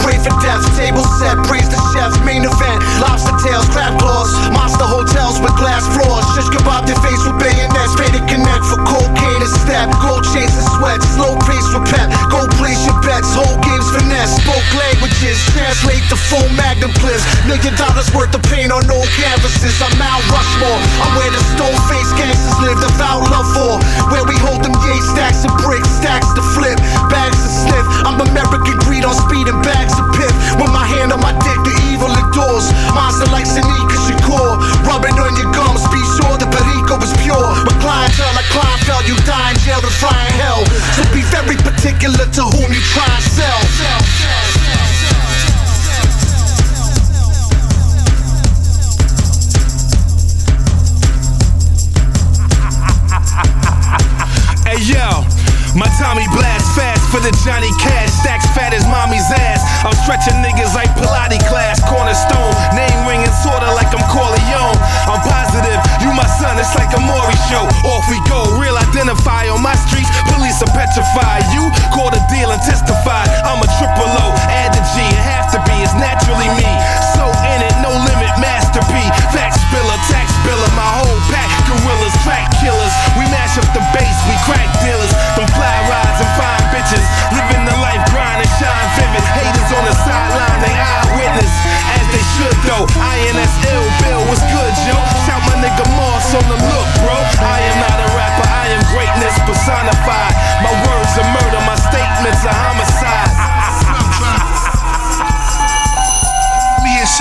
pray for death. Table set, praise the chef. Main event, lobster tails, crab claws. Monster hotels with glass floors. Shish kebab their face with bayonets. Pay to connect for cocaine and step. Gold chains and sweat. Slow pace, repent. Go place your bets. Whole games finesse. Spoke languages. Translate the full magnum clips. Million dollars worth of paint on old canvases. I'm out Rushmore. I wear the stone face gangsters So be very particular to whom you try and sell. hey yo, my Tommy blast fast for the Johnny Cash, stacks fat as my you. Call the deal and testify.